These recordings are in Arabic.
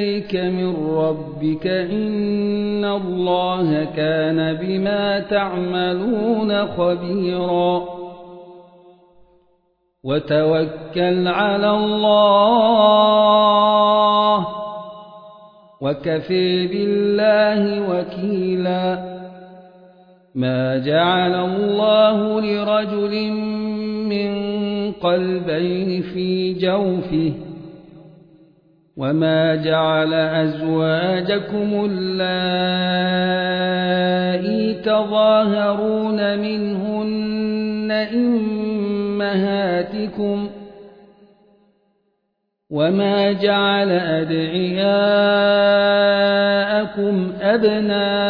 إليك من ربك إن الله كان بما تعملون خبيرا. وتوكل على الله وكفي بالله وكيلا. ما جعل الله لرجل من قلبين في جوفه وما جعل أزواجكم اللائي تظاهرون منهن إمهاتكم وما جعل أدعياءكم أبناءكم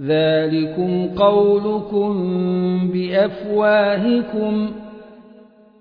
ذلكم قولكم بأفواهكم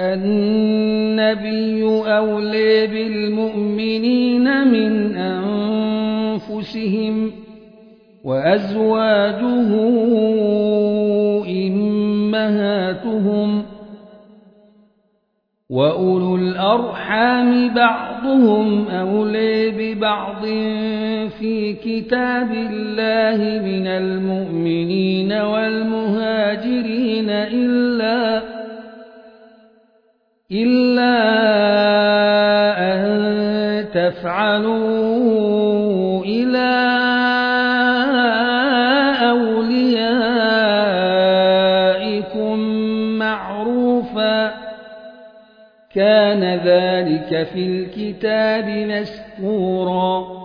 النبي أولي بالمؤمنين من أنفسهم وأزواجه إمهاتهم وأولو الأرحام بعضهم أولي ببعض في كتاب الله من المؤمنين والمهاجرين إلا إلا أن تفعلوا إلى أوليائكم معروفا كان ذلك في الكتاب مسكورا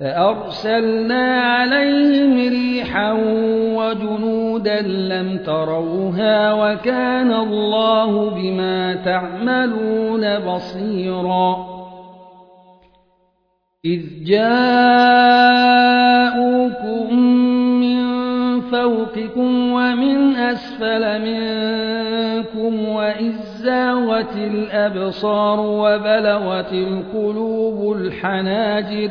فأرسلنا عليهم ريحا وجنودا لم تروها وكان الله بما تعملون بصيرا. إذ جاءوكم من فوقكم ومن أسفل منكم وإذ زاغت الأبصار وبلغت القلوب الحناجر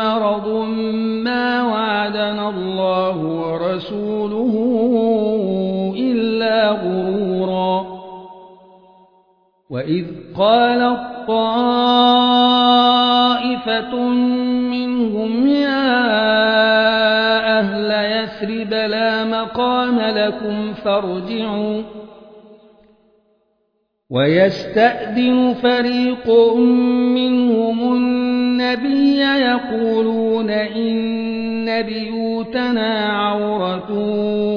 مرض ما وعدنا الله ورسوله إلا غرورا. وإذ قالت طائفة منهم يا أهل يثرب لا مقام لكم فارجعوا. ويستأذن فريق منهم النبي يقولون إن بيوتنا عورة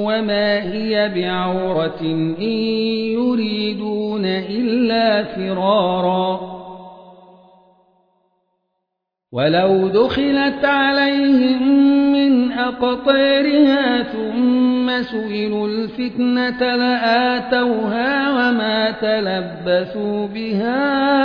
وما هي بعورة إن يريدون إلا فرارا. ولو دخلت عليهم من أقطارها ثم سئلوا الفتنة لآتوها وما تلبثوا بها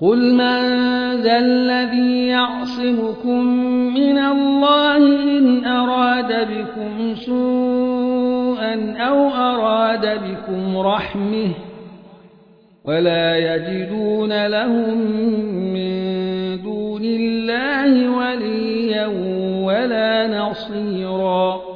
قل من ذا الذي يعصمكم من الله إن أراد بكم سوءا أو أراد بكم رحمه ولا يجدون لهم من دون الله وليا ولا نصيرا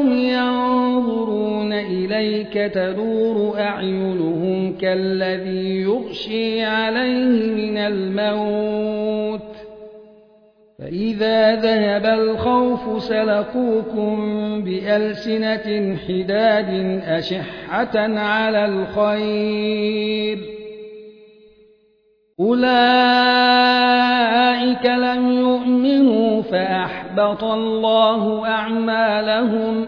إليك تدور أعينهم كالذي يغشي عليه من الموت. فإذا ذهب الخوف سلقوكم بألسنة حداد أشحة على الخير. أولئك لم يؤمنوا فأحبط الله أعمالهم.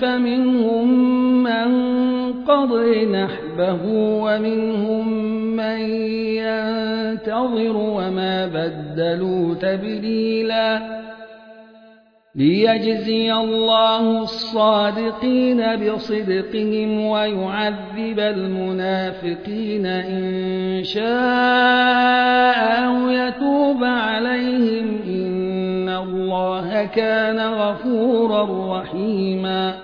فمنهم من قضي نحبه ومنهم من ينتظر وما بدلوا تبديلا ليجزي الله الصادقين بصدقهم ويعذب المنافقين إن شاء أو يتوب عليهم إن الله كان غفورا رحيما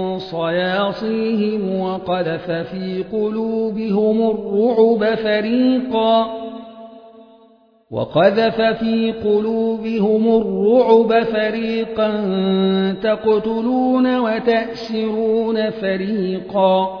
صياصيهم وقذف في قلوبهم الرعب فريقا وقذف في قلوبهم الرعب فريقا تقتلون وتأسرون فريقا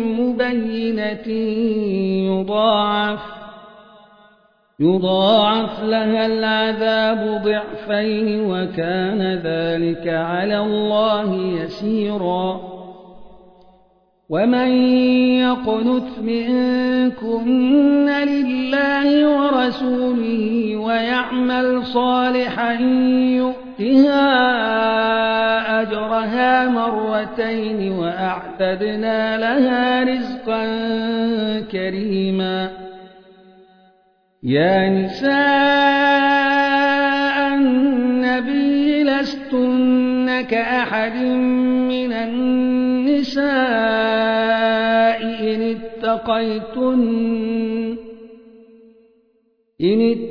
مبينة يضاعف يضاعف لها العذاب ضعفين وكان ذلك على الله يسيرا ومن يقنت منكن لله ورسوله ويعمل صالحا يؤتها أجرها مرتين وأعتدنا لها رزقا كريما. يا نساء النبي لستن كأحد من النساء إن اتقيتن. إن اتقيتن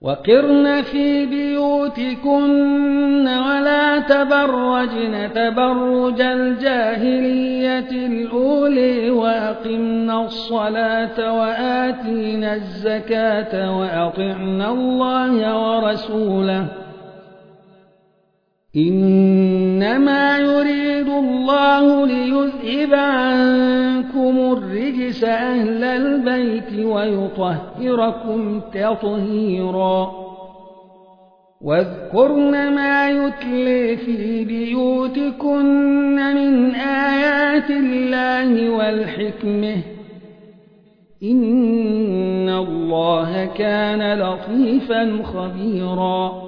وقرن في بيوتكن ولا تبرجن تبرج الجاهلية الأولي وأقمنا الصلاة وآتينا الزكاة وأطعنا الله ورسوله. إنما يريد الله ليذهب عنكم الرجس أهل البيت ويطهركم تطهيرا. واذكرن ما يتلي في بيوتكن من آيات الله والحكمة. إن الله كان لطيفا خبيرا.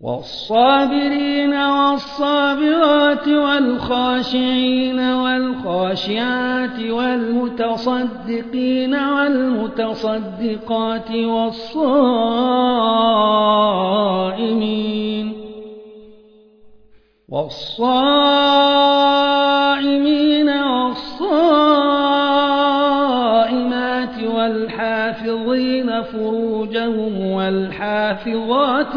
والصابرين والصابرات والخاشعين والخاشعات والمتصدقين والمتصدقات والصائمين والصائمين والصائمات والحافظين فروجهم والحافظات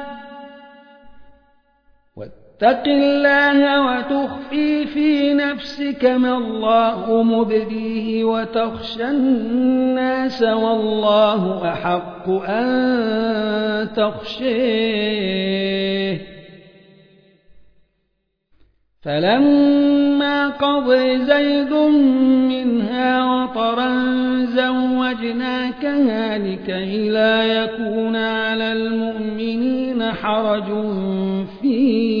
واتق الله وتخفي في نفسك ما الله مبديه وتخشى الناس والله أحق أن تخشيه. فلما قضي زيد منها وطرا زوجناكها لكي لا يكون على المؤمنين حرج في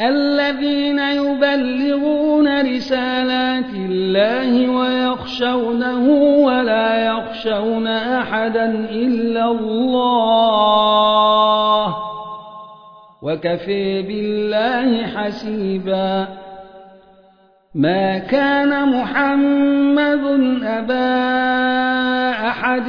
الذين يبلغون رسالات الله ويخشونه ولا يخشون أحدا إلا الله وكفي بالله حسيبا ما كان محمد أبا أحد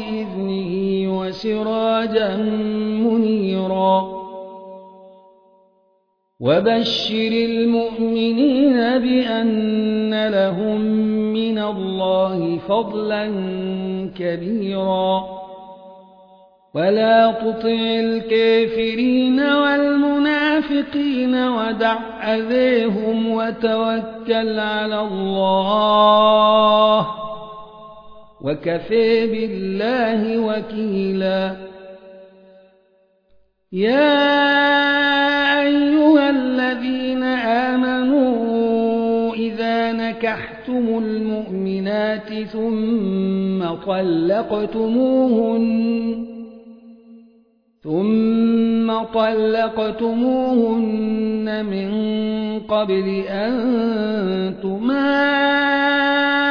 وسراجا منيرا. وبشر المؤمنين بأن لهم من الله فضلا كبيرا. ولا تطع الكافرين والمنافقين ودع أذيهم وتوكل على الله. وكفى بالله وكيلا. يا أيها الذين آمنوا إذا نكحتم المؤمنات ثم طلقتموهن ثم طلقتموهن من قبل أن تماسوهن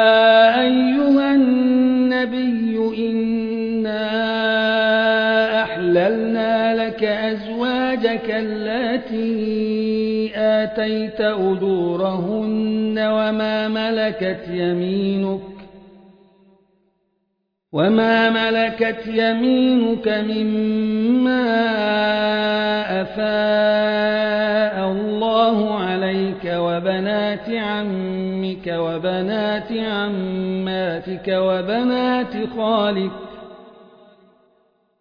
آتيت أجورهن وما ملكت يمينك وما ملكت يمينك مما أفاء الله عليك وبنات عمك وبنات عماتك وبنات خالك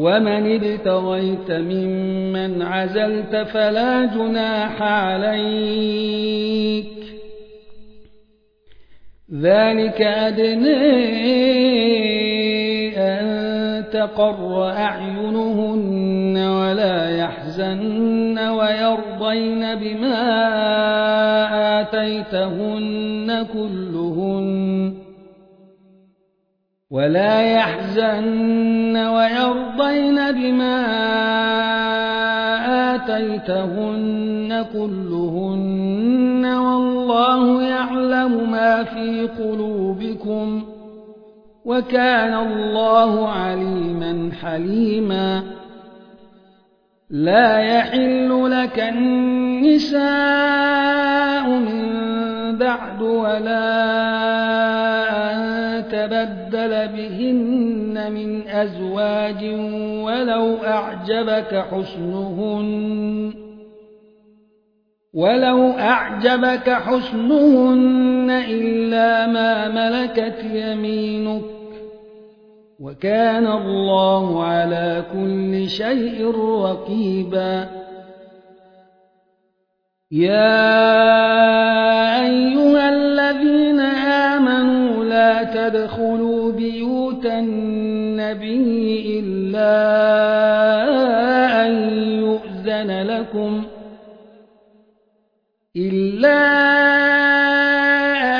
ومن ابتغيت ممن عزلت فلا جناح عليك ذلك أدنى أن تقر أعينهن ولا يحزن ويرضين بما آتيتهن كلهن ولا يحزن ويرضين بما آتيتهن كلهن والله يعلم ما في قلوبكم وكان الله عليما حليما. لا يحل لك النساء من بعد ولا تبدل بهن من أزواج ولو أعجبك حسنهن ولو أعجبك حسنهن إلا ما ملكت يمينك وكان الله على كل شيء رقيبا يا أيها الذين تدخلوا بيوت النبي إلا أن يؤذن لكم إلا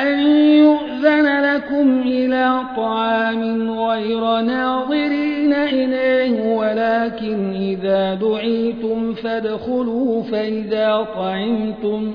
أن يؤذن لكم إلى طعام غير ناظرين إليه ولكن إذا دعيتم فادخلوا فإذا طعمتم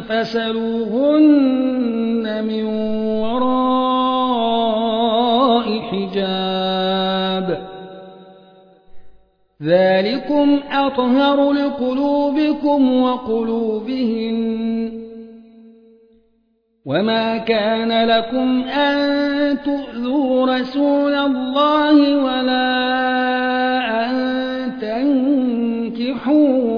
فسلوهن من وراء حجاب. ذلكم أطهر لقلوبكم وقلوبهن. وما كان لكم أن تؤذوا رسول الله ولا أن تنكحوا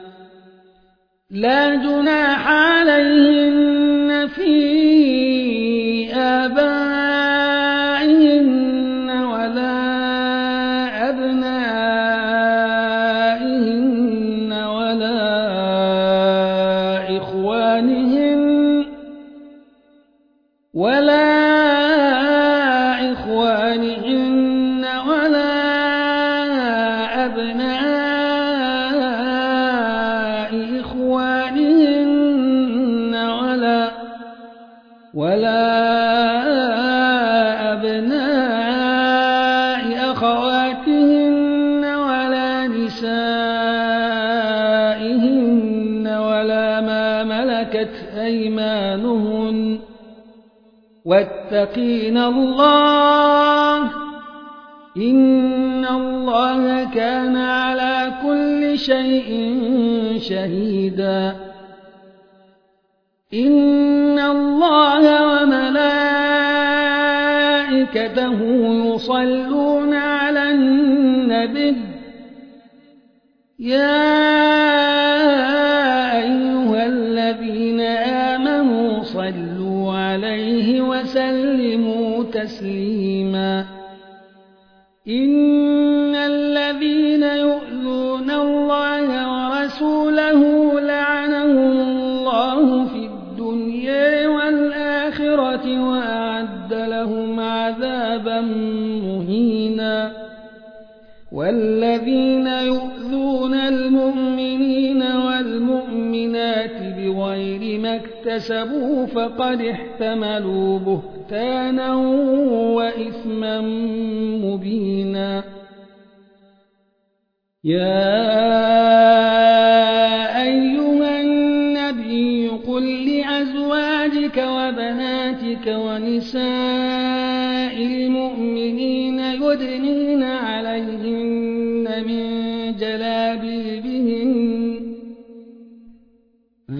لا جناح عليهن في آبائهن ولا ما ملكت أيمانهن واتقين الله إن الله كان على كل شيء شهيدا إن الله وملائكته يصلون على النبي يا تسليما. إن الذين يؤذون الله ورسوله لعنهم الله في الدنيا والآخرة وأعد لهم عذابا مهينا. والذين يؤذون اكتسبوا فقد احتملوا بهتانا وإثما مبينا. يا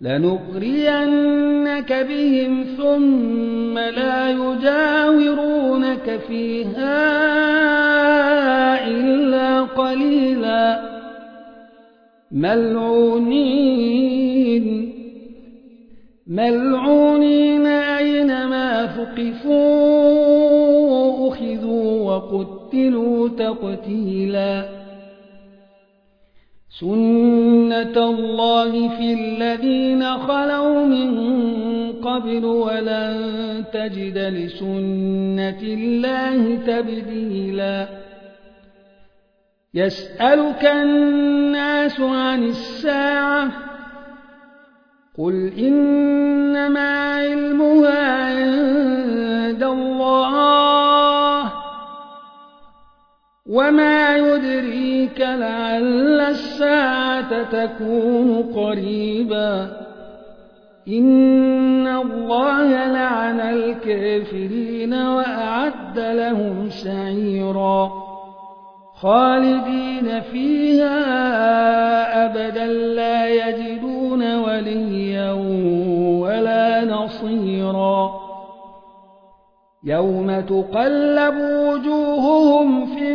لنغرينك بهم ثم لا يجاورونك فيها إلا قليلا. ملعونين. ملعونين أينما ثقفوا أخذوا وقتلوا تقتيلا. سنة الله في الذين خلوا من قبل ولن تجد لسنة الله تبديلا يسألك الناس عن الساعة قل إنما علمها عند الله وما يدريك لعل الساعة تكون قريبا. إن الله لعن الكافرين وأعد لهم سعيرا. خالدين فيها أبدا لا يجدون وليا ولا نصيرا. يوم تقلب وجوههم في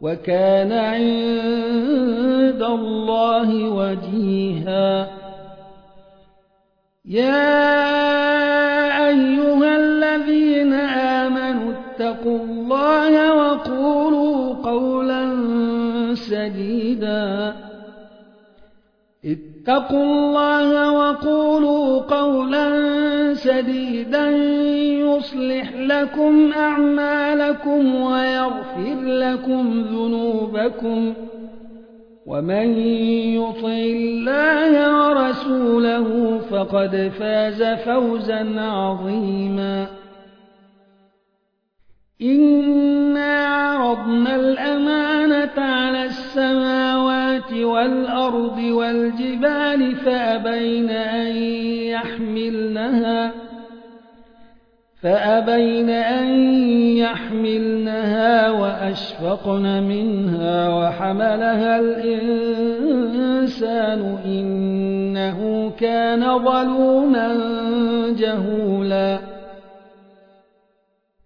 وكان عند الله وجيها. يا أيها الذين آمنوا اتقوا الله وقولوا قولا سديدا. اتقوا الله وقولوا قولا سديدا يصلح لكم أعمالكم ويغفر لكم ذنوبكم ومن يطع الله ورسوله فقد فاز فوزا عظيما إنا عرضنا الأمانة على السماوات والأرض والجبال فأبين أن يحملنها فأبين أن يحملنها وأشفقن منها وحملها الإنسان إنه كان ظلوما جهولا.